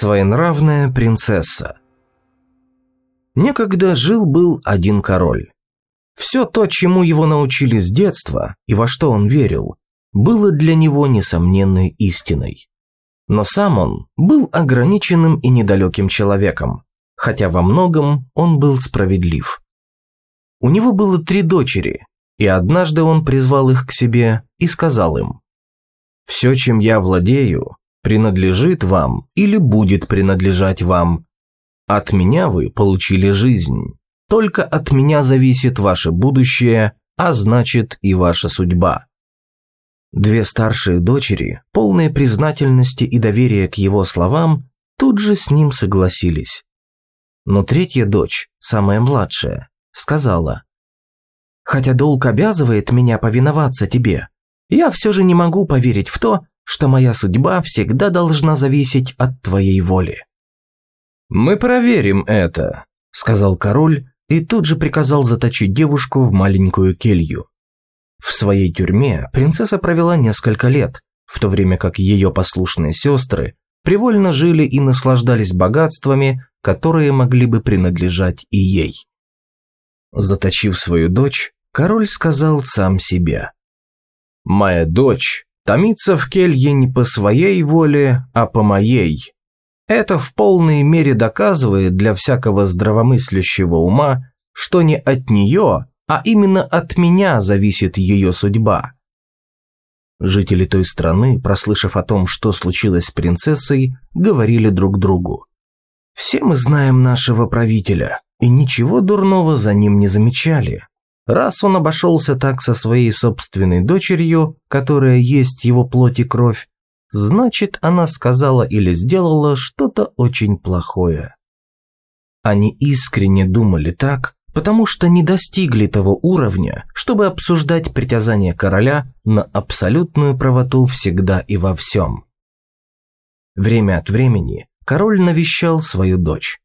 Своенравная принцесса Некогда жил-был один король. Все то, чему его научили с детства и во что он верил, было для него несомненной истиной. Но сам он был ограниченным и недалеким человеком, хотя во многом он был справедлив. У него было три дочери, и однажды он призвал их к себе и сказал им, «Все, чем я владею, принадлежит вам или будет принадлежать вам. От меня вы получили жизнь. Только от меня зависит ваше будущее, а значит и ваша судьба». Две старшие дочери, полные признательности и доверия к его словам, тут же с ним согласились. Но третья дочь, самая младшая, сказала, «Хотя долг обязывает меня повиноваться тебе, я все же не могу поверить в то, что моя судьба всегда должна зависеть от твоей воли». «Мы проверим это», – сказал король и тут же приказал заточить девушку в маленькую келью. В своей тюрьме принцесса провела несколько лет, в то время как ее послушные сестры привольно жили и наслаждались богатствами, которые могли бы принадлежать и ей. Заточив свою дочь, король сказал сам себе. «Моя дочь томится в келье не по своей воле, а по моей. Это в полной мере доказывает для всякого здравомыслящего ума, что не от нее, а именно от меня зависит ее судьба». Жители той страны, прослышав о том, что случилось с принцессой, говорили друг другу. «Все мы знаем нашего правителя, и ничего дурного за ним не замечали. Раз он обошелся так со своей собственной дочерью, которая есть его плоть и кровь, значит, она сказала или сделала что-то очень плохое. Они искренне думали так, потому что не достигли того уровня, чтобы обсуждать притязание короля на абсолютную правоту всегда и во всем. Время от времени король навещал свою дочь.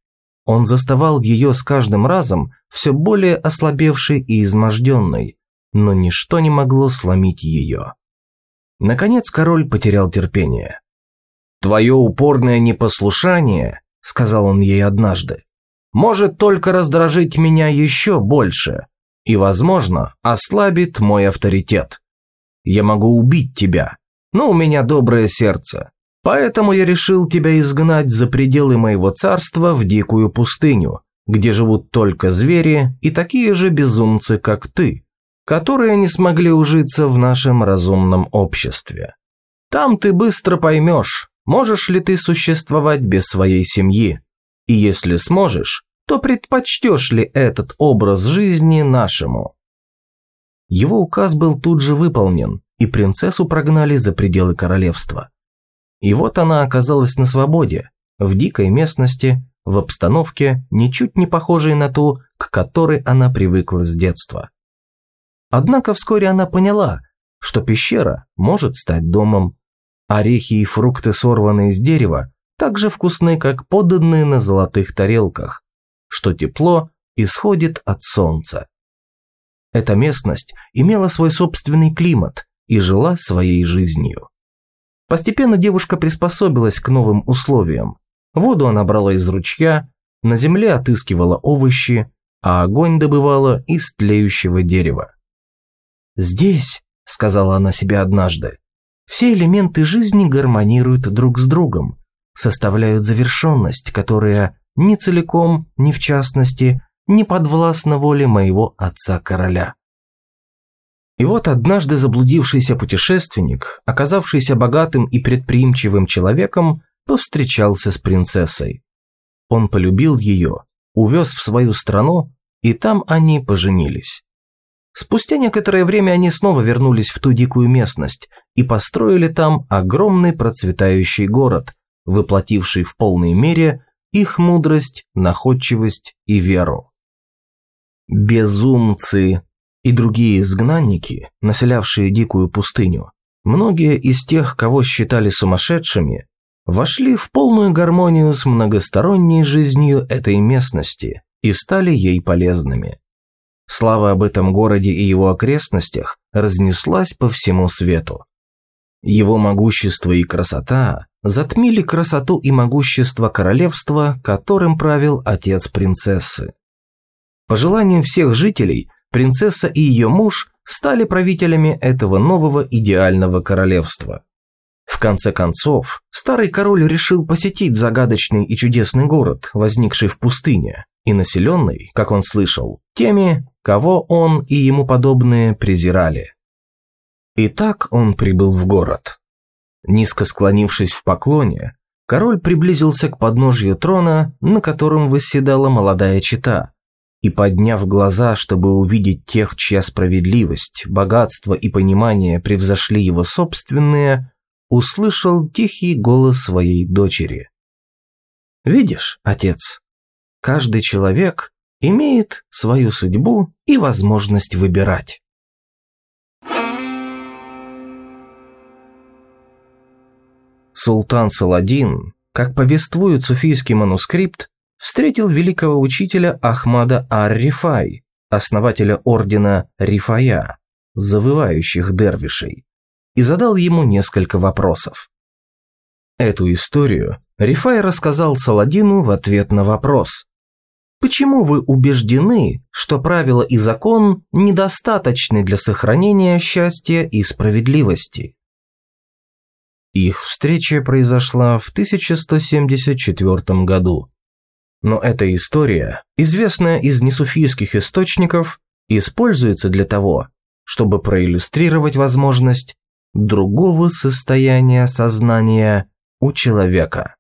Он заставал ее с каждым разом все более ослабевшей и изможденной, но ничто не могло сломить ее. Наконец король потерял терпение. «Твое упорное непослушание», — сказал он ей однажды, «может только раздражить меня еще больше и, возможно, ослабит мой авторитет. Я могу убить тебя, но у меня доброе сердце, Поэтому я решил тебя изгнать за пределы моего царства в дикую пустыню, где живут только звери и такие же безумцы, как ты, которые не смогли ужиться в нашем разумном обществе. Там ты быстро поймешь, можешь ли ты существовать без своей семьи, и если сможешь, то предпочтешь ли этот образ жизни нашему. Его указ был тут же выполнен, и принцессу прогнали за пределы королевства. И вот она оказалась на свободе, в дикой местности, в обстановке, ничуть не похожей на ту, к которой она привыкла с детства. Однако вскоре она поняла, что пещера может стать домом. Орехи и фрукты, сорванные из дерева, так же вкусны, как поданные на золотых тарелках, что тепло исходит от солнца. Эта местность имела свой собственный климат и жила своей жизнью. Постепенно девушка приспособилась к новым условиям. Воду она брала из ручья, на земле отыскивала овощи, а огонь добывала из тлеющего дерева. «Здесь», – сказала она себе однажды, – «все элементы жизни гармонируют друг с другом, составляют завершенность, которая ни целиком, ни в частности, не подвластна воле моего отца-короля». И вот однажды заблудившийся путешественник, оказавшийся богатым и предприимчивым человеком, повстречался с принцессой. Он полюбил ее, увез в свою страну, и там они поженились. Спустя некоторое время они снова вернулись в ту дикую местность и построили там огромный процветающий город, воплотивший в полной мере их мудрость, находчивость и веру. Безумцы и другие изгнанники, населявшие дикую пустыню, многие из тех, кого считали сумасшедшими, вошли в полную гармонию с многосторонней жизнью этой местности и стали ей полезными. Слава об этом городе и его окрестностях разнеслась по всему свету. Его могущество и красота затмили красоту и могущество королевства, которым правил отец принцессы. По желанию всех жителей, принцесса и ее муж стали правителями этого нового идеального королевства. В конце концов, старый король решил посетить загадочный и чудесный город, возникший в пустыне, и населенный, как он слышал, теми, кого он и ему подобные презирали. Итак, он прибыл в город. Низко склонившись в поклоне, король приблизился к подножью трона, на котором восседала молодая чита, и, подняв глаза, чтобы увидеть тех, чья справедливость, богатство и понимание превзошли его собственные, услышал тихий голос своей дочери. «Видишь, отец, каждый человек имеет свою судьбу и возможность выбирать». Султан Саладин, как повествует суфийский манускрипт, встретил великого учителя Ахмада Ар-Рифай, основателя ордена Рифая, завывающих дервишей, и задал ему несколько вопросов. Эту историю Рифай рассказал Саладину в ответ на вопрос. Почему вы убеждены, что правила и закон недостаточны для сохранения счастья и справедливости? Их встреча произошла в 1174 году. Но эта история, известная из несуфийских источников, используется для того, чтобы проиллюстрировать возможность другого состояния сознания у человека.